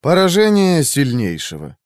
Поражение сильнейшего.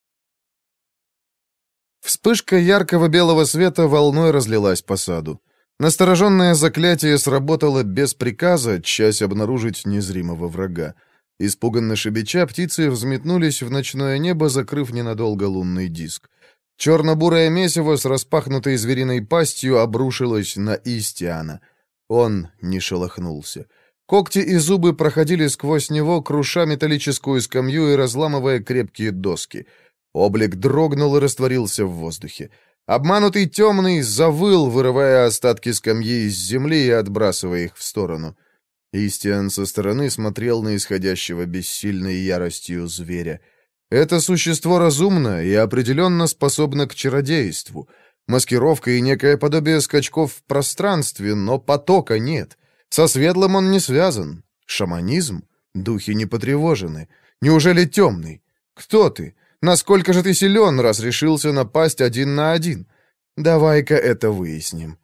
Вспышка яркого белого света волной разлилась по саду. Настороженное заклятие сработало без приказа, часть обнаружить незримого врага. Испуганно шебеча, птицы взметнулись в ночное небо, закрыв ненадолго лунный диск. Черно-бурое месиво с распахнутой звериной пастью обрушилось на Истиана. Он не шелохнулся. Когти и зубы проходили сквозь него, круша металлическую скамью и разламывая крепкие доски. Облик дрогнул и растворился в воздухе. Обманутый темный завыл, вырывая остатки скамьи из земли и отбрасывая их в сторону. Истиан со стороны смотрел на исходящего бессильной яростью зверя. Это существо разумно и определенно способно к чародейству. Маскировка и некое подобие скачков в пространстве, но потока нет — со светлым он не связан. Шаманизм? Духи не потревожены. Неужели темный? Кто ты? Насколько же ты силен, раз решился напасть один на один? Давай-ка это выясним.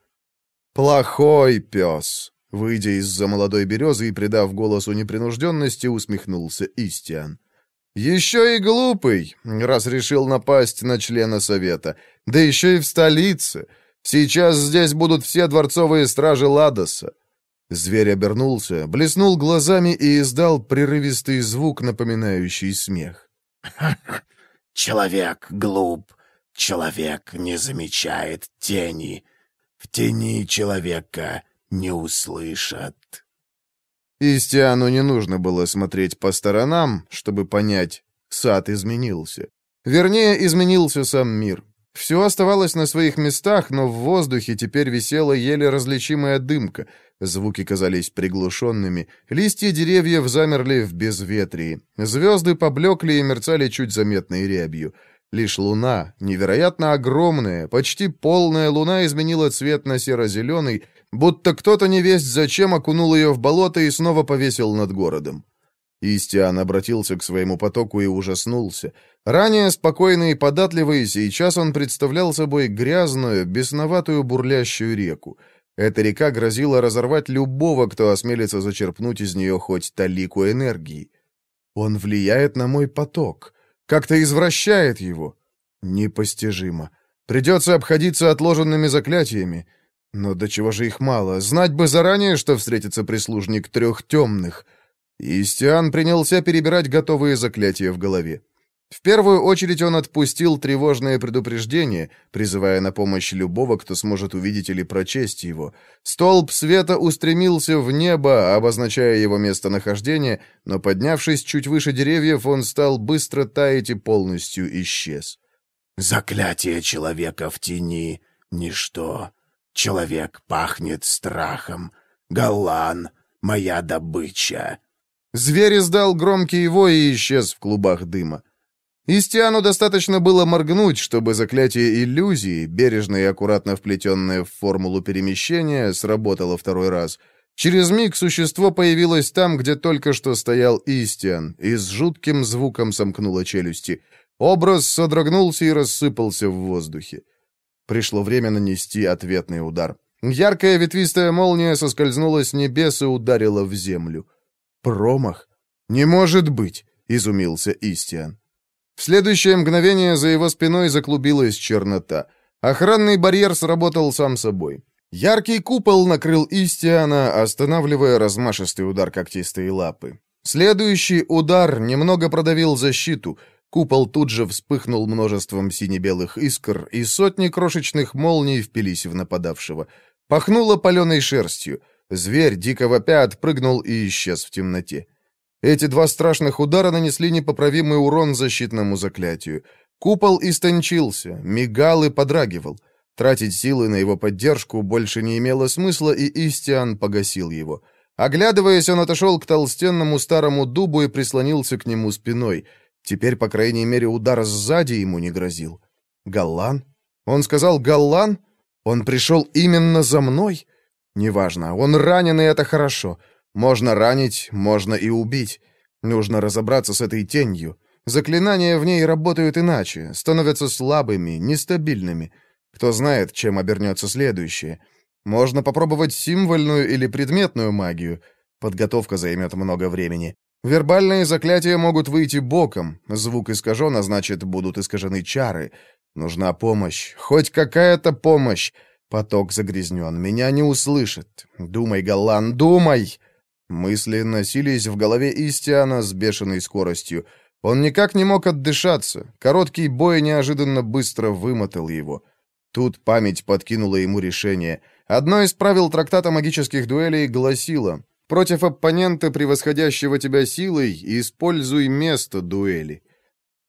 Плохой пес. Выйдя из-за молодой березы и придав голосу непринужденности, усмехнулся Истиан. «Еще и глупый, раз решил напасть на члена совета. Да еще и в столице. Сейчас здесь будут все дворцовые стражи Ладоса. Зверь обернулся, блеснул глазами и издал прерывистый звук, напоминающий смех. «Человек глуп, человек не замечает тени. В тени человека не услышат». Истиану не нужно было смотреть по сторонам, чтобы понять, сад изменился. Вернее, изменился сам мир. Все оставалось на своих местах, но в воздухе теперь висела еле различимая дымка — Звуки казались приглушенными, листья деревьев замерли в безветрии, звезды поблекли и мерцали чуть заметной рябью. Лишь луна, невероятно огромная, почти полная луна изменила цвет на серо-зеленый, будто кто-то невесть зачем окунул ее в болото и снова повесил над городом. Истиан обратился к своему потоку и ужаснулся. Ранее спокойный и податливый, сейчас он представлял собой грязную, бесноватую бурлящую реку. Эта река грозила разорвать любого, кто осмелится зачерпнуть из нее хоть талику энергии. Он влияет на мой поток, как-то извращает его. Непостижимо. Придется обходиться отложенными заклятиями. Но до чего же их мало? Знать бы заранее, что встретится прислужник трех темных. Истиан принялся перебирать готовые заклятия в голове. В первую очередь он отпустил тревожное предупреждение, призывая на помощь любого, кто сможет увидеть или прочесть его. Столб света устремился в небо, обозначая его местонахождение, но, поднявшись чуть выше деревьев, он стал быстро таять и полностью исчез. «Заклятие человека в тени — ничто. Человек пахнет страхом. Галан — моя добыча». Зверь издал громкий вой и исчез в клубах дыма. Истиану достаточно было моргнуть, чтобы заклятие иллюзии, бережно и аккуратно вплетенное в формулу перемещения, сработало второй раз. Через миг существо появилось там, где только что стоял Истиан, и с жутким звуком сомкнуло челюсти. Образ содрогнулся и рассыпался в воздухе. Пришло время нанести ответный удар. Яркая ветвистая молния соскользнула с небес и ударила в землю. «Промах? Не может быть!» — изумился Истиан. В следующее мгновение за его спиной заклубилась чернота. Охранный барьер сработал сам собой. Яркий купол накрыл Истиана, останавливая размашистый удар когтистой лапы. Следующий удар немного продавил защиту. Купол тут же вспыхнул множеством сине-белых искр, и сотни крошечных молний впились в нападавшего. Пахнуло паленой шерстью. Зверь, дико вопя, отпрыгнул и исчез в темноте. Эти два страшных удара нанесли непоправимый урон защитному заклятию. Купол истончился, мигал и подрагивал. Тратить силы на его поддержку больше не имело смысла, и Истиан погасил его. Оглядываясь, он отошел к толстенному старому дубу и прислонился к нему спиной. Теперь, по крайней мере, удар сзади ему не грозил. «Галлан? Он сказал «Галлан»? Он пришел именно за мной?» «Неважно, он ранен, и это хорошо. Можно ранить, можно и убить. Нужно разобраться с этой тенью. Заклинания в ней работают иначе, становятся слабыми, нестабильными. Кто знает, чем обернется следующее. Можно попробовать символьную или предметную магию. Подготовка займет много времени. Вербальные заклятия могут выйти боком, звук искажен, а значит, будут искажены чары. Нужна помощь, хоть какая-то помощь. Поток загрязнен, меня не услышит. Думай, Галлан, думай!» Мысли носились в голове Истиана с бешеной скоростью. Он никак не мог отдышаться. Короткий бой неожиданно быстро вымотал его. Тут память подкинула ему решение. Одно из правил трактата магических дуэлей гласило «Против оппонента, превосходящего тебя силой, используй место дуэли».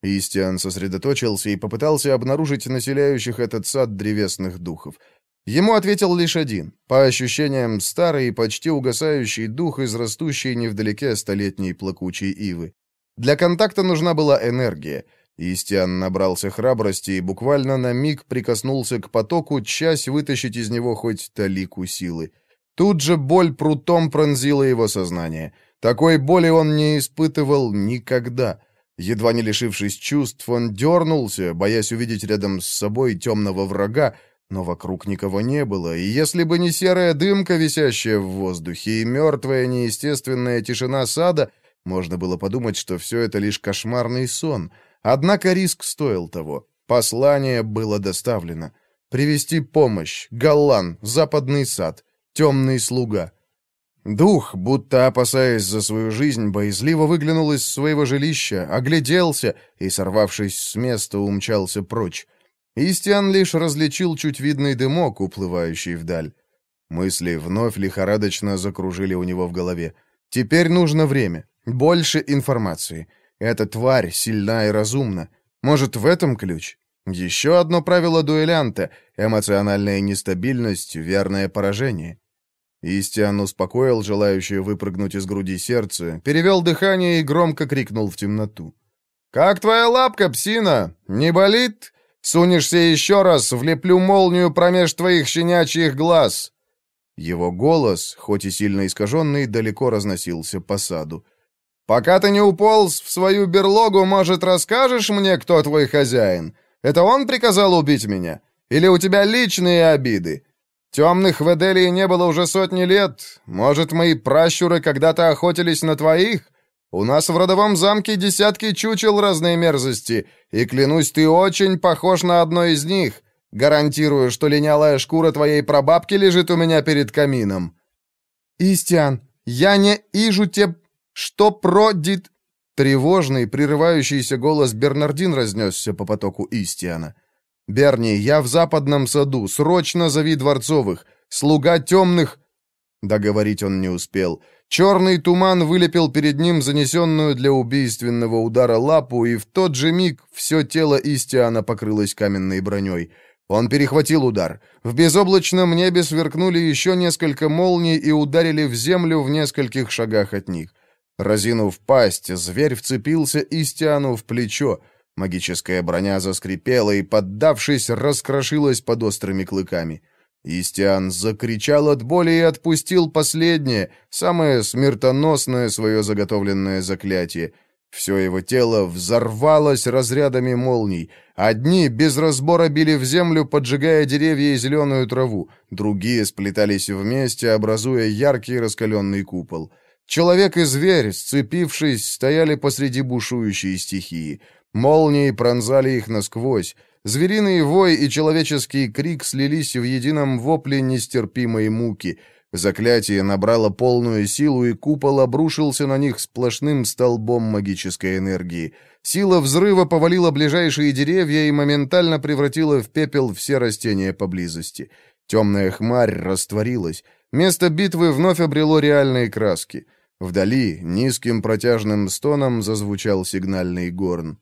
Истиан сосредоточился и попытался обнаружить населяющих этот сад древесных духов. Ему ответил лишь один, по ощущениям старый и почти угасающий дух из растущей невдалеке столетней плакучей ивы. Для контакта нужна была энергия — Истиан набрался храбрости и буквально на миг прикоснулся к потоку, часть вытащить из него хоть талику силы. Тут же боль прутом пронзила его сознание. Такой боли он не испытывал никогда. Едва не лишившись чувств, он дернулся, боясь увидеть рядом с собой темного врага, но вокруг никого не было, и если бы не серая дымка, висящая в воздухе, и мертвая неестественная тишина сада, можно было подумать, что все это лишь кошмарный сон — Однако риск стоил того. Послание было доставлено. Привести помощь. Галлан, западный сад, темный слуга. Дух, будто опасаясь за свою жизнь, боязливо выглянул из своего жилища, огляделся и, сорвавшись с места, умчался прочь. Истиан лишь различил чуть видный дымок, уплывающий вдаль. Мысли вновь лихорадочно закружили у него в голове. Теперь нужно время, больше информации — эта тварь сильна и разумна. Может, в этом ключ? Еще одно правило дуэлянта — эмоциональная нестабильность, верное поражение. Истиан успокоил желающее выпрыгнуть из груди сердце, перевел дыхание и громко крикнул в темноту. «Как твоя лапка, псина? Не болит? Сунешься еще раз, влеплю молнию промеж твоих щенячьих глаз!» Его голос, хоть и сильно искаженный, далеко разносился по саду. Пока ты не уполз в свою берлогу, может, расскажешь мне, кто твой хозяин? Это он приказал убить меня? Или у тебя личные обиды? Темных в Эделии не было уже сотни лет. Может, мои пращуры когда-то охотились на твоих? У нас в родовом замке десятки чучел разной мерзости, и, клянусь, ты очень похож на одно из них. Гарантирую, что линялая шкура твоей прабабки лежит у меня перед камином». «Истиан, я не ижу те «Что продит?» Тревожный, прерывающийся голос Бернардин разнесся по потоку Истиана. «Берни, я в западном саду. Срочно зови Дворцовых. Слуга темных...» Договорить он не успел. Черный туман вылепил перед ним занесенную для убийственного удара лапу, и в тот же миг все тело Истиана покрылось каменной броней. Он перехватил удар. В безоблачном небе сверкнули еще несколько молний и ударили в землю в нескольких шагах от них. Разинув пасть, зверь вцепился Истиану в плечо. Магическая броня заскрипела и, поддавшись, раскрошилась под острыми клыками. Истиан закричал от боли и отпустил последнее, самое смертоносное свое заготовленное заклятие. Все его тело взорвалось разрядами молний. Одни без разбора били в землю, поджигая деревья и зеленую траву, другие сплетались вместе, образуя яркий раскаленный купол. Человек и зверь, сцепившись, стояли посреди бушующей стихии. Молнии пронзали их насквозь. Звериный вой и человеческий крик слились в едином вопле нестерпимой муки. Заклятие набрало полную силу, и купол обрушился на них сплошным столбом магической энергии. Сила взрыва повалила ближайшие деревья и моментально превратила в пепел все растения поблизости. Темная хмарь растворилась. Место битвы вновь обрело реальные краски — Вдали низким протяжным стоном зазвучал сигнальный горн.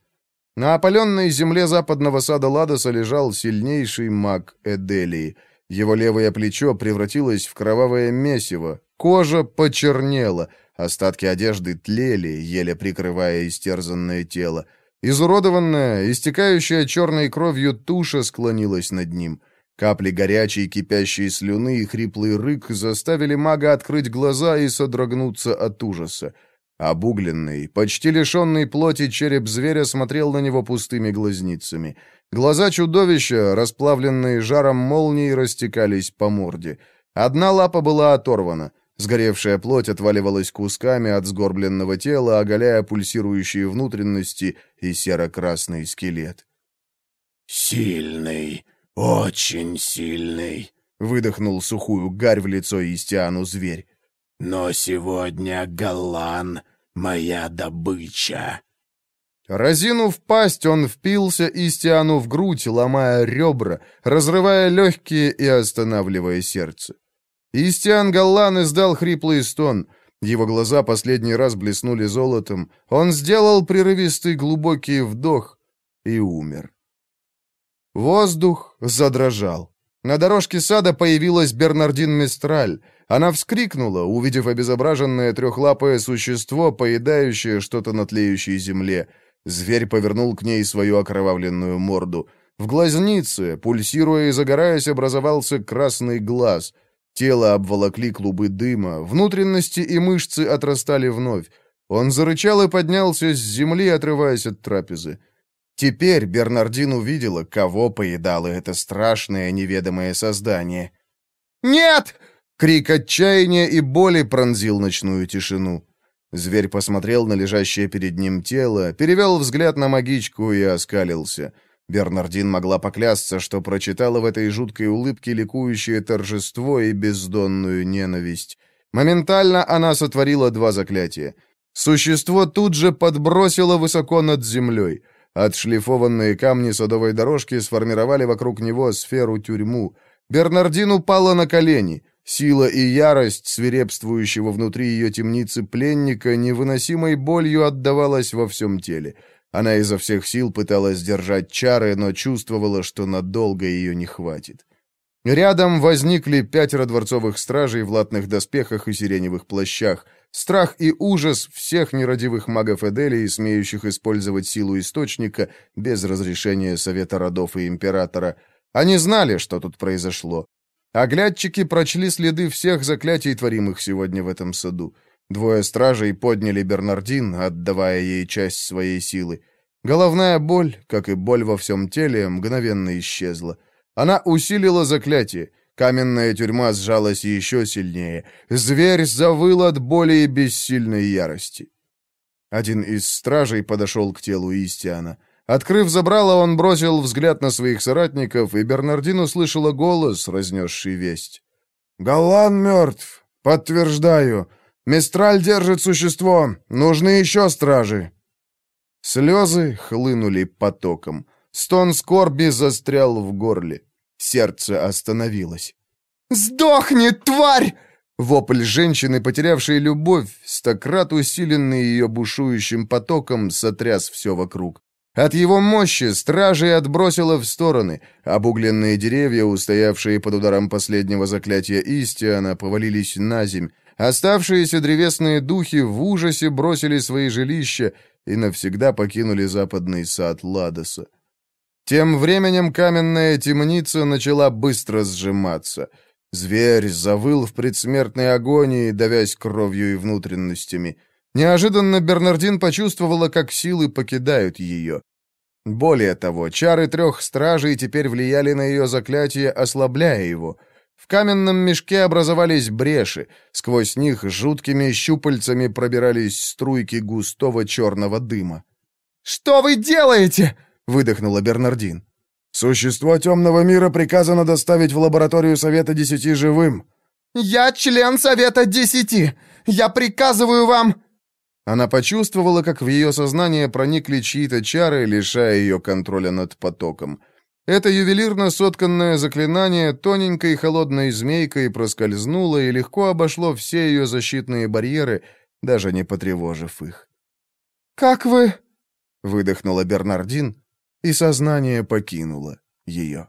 На опаленной земле западного сада Ладоса лежал сильнейший маг Эделии. Его левое плечо превратилось в кровавое месиво, кожа почернела, остатки одежды тлели, еле прикрывая истерзанное тело. Изуродованная, истекающая черной кровью туша склонилась над ним. Капли горячей кипящей слюны и хриплый рык заставили мага открыть глаза и содрогнуться от ужаса. Обугленный, почти лишенный плоти череп зверя смотрел на него пустыми глазницами. Глаза чудовища, расплавленные жаром молний, растекались по морде. Одна лапа была оторвана. Сгоревшая плоть отваливалась кусками от сгорбленного тела, оголяя пульсирующие внутренности и серо-красный скелет. «Сильный, очень сильный», — выдохнул сухую гарь в лицо Истиану зверь. «Но сегодня Галан — моя добыча». Разинув пасть, он впился Истиану в грудь, ломая ребра, разрывая легкие и останавливая сердце. Истиан Галлан издал хриплый стон. Его глаза последний раз блеснули золотом. Он сделал прерывистый глубокий вдох и умер. Воздух задрожал. На дорожке сада появилась Бернардин Мистраль. Она вскрикнула, увидев обезображенное трехлапое существо, поедающее что-то на тлеющей земле. Зверь повернул к ней свою окровавленную морду. В глазнице, пульсируя и загораясь, образовался красный глаз. Тело обволокли клубы дыма, внутренности и мышцы отрастали вновь. Он зарычал и поднялся с земли, отрываясь от трапезы. Теперь Бернардин увидела, кого поедало это страшное неведомое создание. «Нет!» — крик отчаяния и боли пронзил ночную тишину. Зверь посмотрел на лежащее перед ним тело, перевел взгляд на магичку и оскалился. Бернардин могла поклясться, что прочитала в этой жуткой улыбке ликующее торжество и бездонную ненависть. Моментально она сотворила два заклятия. Существо тут же подбросило высоко над землей. Отшлифованные камни садовой дорожки сформировали вокруг него сферу-тюрьму. Бернардин упала на колени — Сила и ярость свирепствующего внутри ее темницы пленника невыносимой болью отдавалась во всем теле. Она изо всех сил пыталась держать чары, но чувствовала, что надолго ее не хватит. Рядом возникли пятеро дворцовых стражей в латных доспехах и сиреневых плащах. Страх и ужас всех нерадивых магов Эделии, смеющих использовать силу Источника без разрешения Совета Родов и Императора. Они знали, что тут произошло. Оглядчики прочли следы всех заклятий, творимых сегодня в этом саду. Двое стражей подняли Бернардин, отдавая ей часть своей силы. Головная боль, как и боль во всем теле, мгновенно исчезла. Она усилила заклятие. Каменная тюрьма сжалась еще сильнее. Зверь завыл от боли и бессильной ярости. Один из стражей подошел к телу Истиана. Открыв забрало, он бросил взгляд на своих соратников, и Бернардин услышала голос, разнесший весть. «Галлан мертв. Подтверждаю. Мистраль держит существо. Нужны еще стражи». Слезы хлынули потоком. Стон скорби застрял в горле. Сердце остановилось. «Сдохни, тварь!» Вопль женщины, потерявшей любовь, стократ усиленный ее бушующим потоком, сотряс все вокруг. От его мощи стражей отбросило в стороны. Обугленные деревья, устоявшие под ударом последнего заклятия Истиана, повалились на земь. Оставшиеся древесные духи в ужасе бросили свои жилища и навсегда покинули западный сад Ладоса. Тем временем каменная темница начала быстро сжиматься. Зверь завыл в предсмертной агонии, давясь кровью и внутренностями. Неожиданно Бернардин почувствовала, как силы покидают ее. Более того, чары трех стражей теперь влияли на ее заклятие, ослабляя его. В каменном мешке образовались бреши, сквозь них жуткими щупальцами пробирались струйки густого черного дыма. «Что вы делаете?» — выдохнула Бернардин. «Существо темного мира приказано доставить в лабораторию Совета Десяти живым». «Я член Совета Десяти! Я приказываю вам...» Она почувствовала, как в ее сознание проникли чьи-то чары, лишая ее контроля над потоком. Это ювелирно сотканное заклинание тоненькой холодной змейкой проскользнуло и легко обошло все ее защитные барьеры, даже не потревожив их. «Как вы...» — выдохнула Бернардин, и сознание покинуло ее.